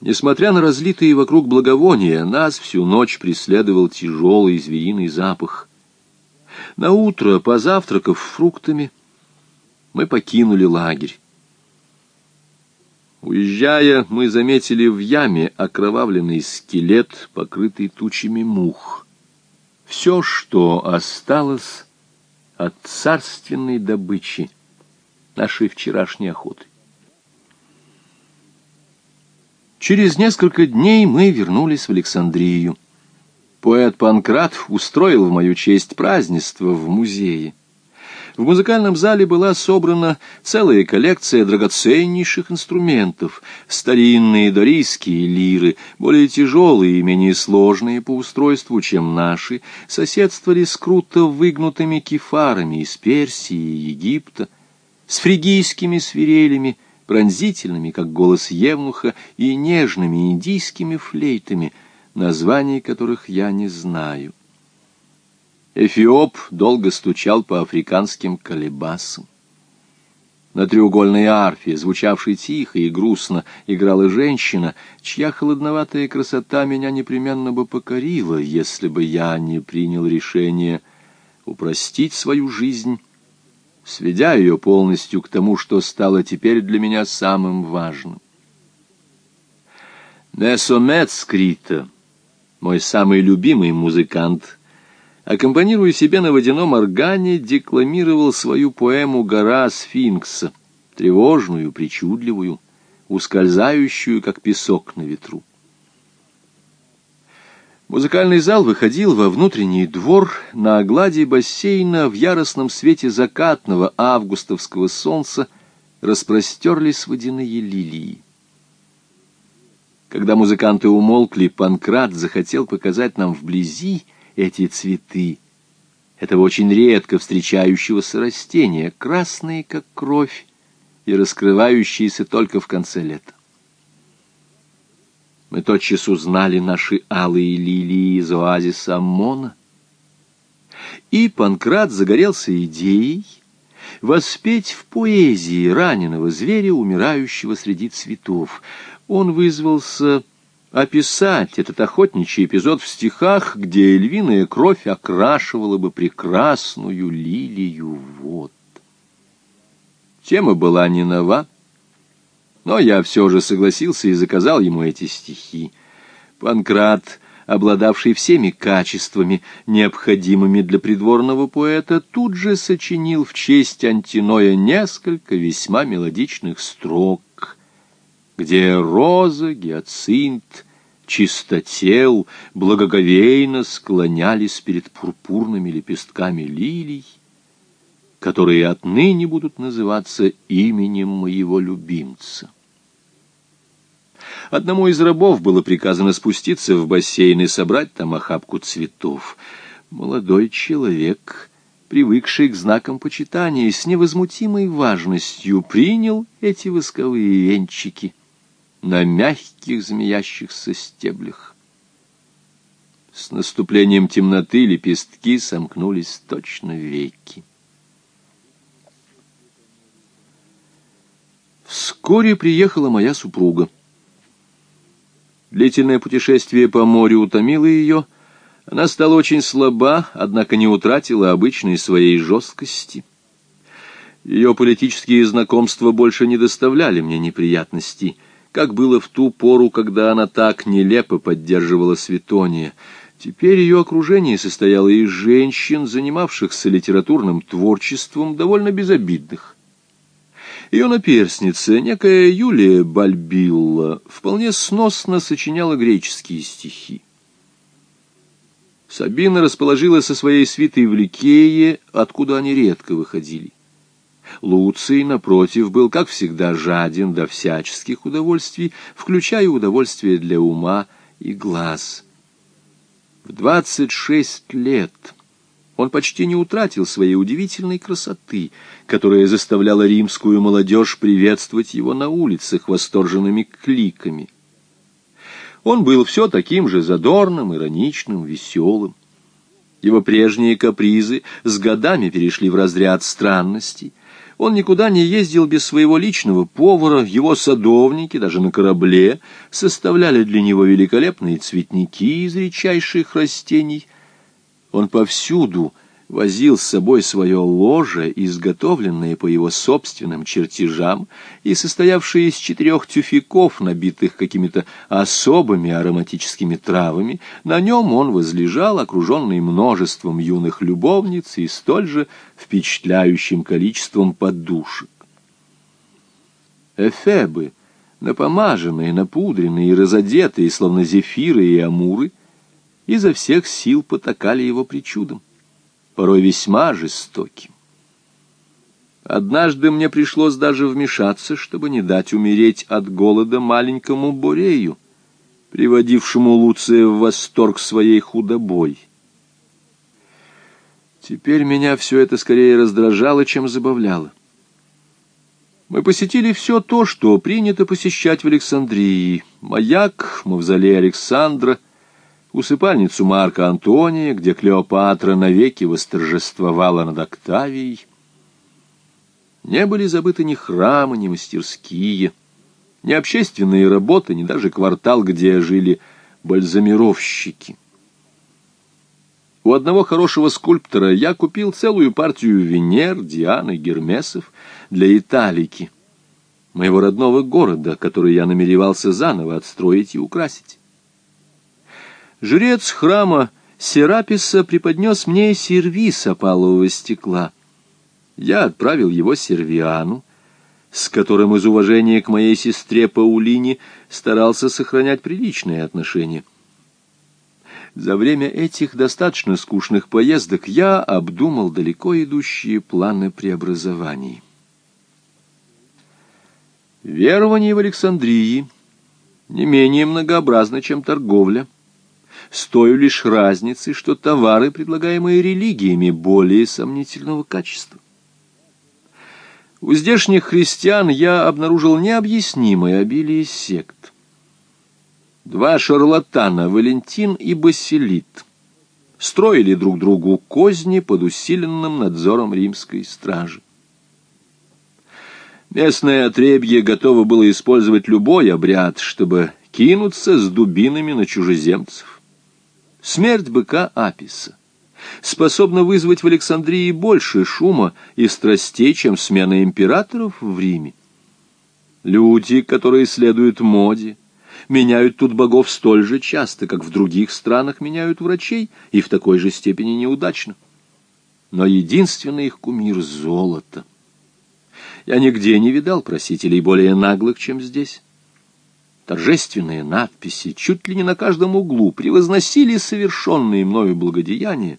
Несмотря на разлитые вокруг благовония, нас всю ночь преследовал тяжелый звериный запах. На утро, позавтракав фруктами, мы покинули лагерь. Уезжая, мы заметили в яме окровавленный скелет, покрытый тучами мух. Все, что осталось от царственной добычи нашей вчерашней охоты. Через несколько дней мы вернулись в Александрию. Поэт Панкрат устроил в мою честь празднество в музее. В музыкальном зале была собрана целая коллекция драгоценнейших инструментов, старинные дорийские лиры, более тяжелые и менее сложные по устройству, чем наши, соседствовали с круто выгнутыми кефарами из Персии и Египта, с фригийскими свирелями, пронзительными, как голос Евнуха, и нежными индийскими флейтами, названий которых я не знаю. Эфиоп долго стучал по африканским колебасам. На треугольной арфе, звучавшей тихо и грустно, играла женщина, чья холодноватая красота меня непременно бы покорила, если бы я не принял решение упростить свою жизнь, сведя ее полностью к тому, что стало теперь для меня самым важным. Месомет Скрита, мой самый любимый музыкант — аккомпанируя себе на водяном органе, декламировал свою поэму «Гора сфинкса», тревожную, причудливую, ускользающую, как песок на ветру. Музыкальный зал выходил во внутренний двор на огладе бассейна в яростном свете закатного августовского солнца распростерлись водяные лилии. Когда музыканты умолкли, Панкрат захотел показать нам вблизи эти цветы, этого очень редко встречающегося растения, красные, как кровь, и раскрывающиеся только в конце лета. Мы тотчас узнали наши алые лилии из оазиса Аммона, и Панкрат загорелся идеей воспеть в поэзии раненого зверя, умирающего среди цветов. Он вызвался описать этот охотничий эпизод в стихах, где львиная кровь окрашивала бы прекрасную лилию вод. Тема была не нова, но я все же согласился и заказал ему эти стихи. Панкрат, обладавший всеми качествами, необходимыми для придворного поэта, тут же сочинил в честь Антиноя несколько весьма мелодичных строк, где роза, гиацинт, чистотел благоговейно склонялись перед пурпурными лепестками лилий, которые отныне будут называться именем моего любимца. Одному из рабов было приказано спуститься в бассейн и собрать там охапку цветов. Молодой человек, привыкший к знакам почитания, с невозмутимой важностью принял эти восковые венчики — на мягких змеящихся стеблях. С наступлением темноты лепестки сомкнулись точно веки. Вскоре приехала моя супруга. Длительное путешествие по морю утомило ее. Она стала очень слаба, однако не утратила обычной своей жесткости. Ее политические знакомства больше не доставляли мне неприятностей — как было в ту пору, когда она так нелепо поддерживала Светония. Теперь ее окружение состояло из женщин, занимавшихся литературным творчеством, довольно безобидных. Ее наперсница, некая Юлия Бальбилла, вполне сносно сочиняла греческие стихи. Сабина расположилась со своей свитой в Ликее, откуда они редко выходили. Луций, напротив, был, как всегда, жаден до всяческих удовольствий, включая удовольствие для ума и глаз. В двадцать шесть лет он почти не утратил своей удивительной красоты, которая заставляла римскую молодежь приветствовать его на улицах восторженными кликами. Он был все таким же задорным, ироничным, веселым. Его прежние капризы с годами перешли в разряд странностей, Он никуда не ездил без своего личного повара, его садовники, даже на корабле, составляли для него великолепные цветники из редчайших растений. Он повсюду возил с собой свое ложе, изготовленное по его собственным чертежам и состоявшее из четырех тюфяков, набитых какими-то особыми ароматическими травами. На нем он возлежал, окруженный множеством юных любовниц и столь же впечатляющим количеством подушек. Эфебы, напомаженные, напудренные и разодетые, словно зефиры и амуры, изо всех сил потакали его причудом порой весьма жестоким. Однажды мне пришлось даже вмешаться, чтобы не дать умереть от голода маленькому Борею, приводившему Луция в восторг своей худобой. Теперь меня все это скорее раздражало, чем забавляло. Мы посетили все то, что принято посещать в Александрии. Маяк, мавзолей Александра — усыпальницу Марка Антония, где Клеопатра навеки восторжествовала над Октавией. Не были забыты ни храмы, ни мастерские, ни общественные работы, ни даже квартал, где жили бальзамировщики. У одного хорошего скульптора я купил целую партию Венер, Дианы, Гермесов для Италики, моего родного города, который я намеревался заново отстроить и украсить. Жрец храма Сераписа преподнес мне сервиз опалового стекла. Я отправил его Сервиану, с которым из уважения к моей сестре Паулине старался сохранять приличные отношения. За время этих достаточно скучных поездок я обдумал далеко идущие планы преобразований. Верование в Александрии не менее многообразно, чем торговля — с той лишь разницей, что товары, предлагаемые религиями, более сомнительного качества. У здешних христиан я обнаружил необъяснимое обилие сект. Два шарлатана, Валентин и Басилит, строили друг другу козни под усиленным надзором римской стражи. Местное отребье готово было использовать любой обряд, чтобы кинуться с дубинами на чужеземцев. Смерть быка Аписа способна вызвать в Александрии больше шума и страстей, чем смена императоров в Риме. Люди, которые следуют моде, меняют тут богов столь же часто, как в других странах меняют врачей, и в такой же степени неудачно. Но единственный их кумир — золото. Я нигде не видал просителей более наглых, чем здесь. Торжественные надписи чуть ли не на каждом углу превозносили совершенные мною благодеяния,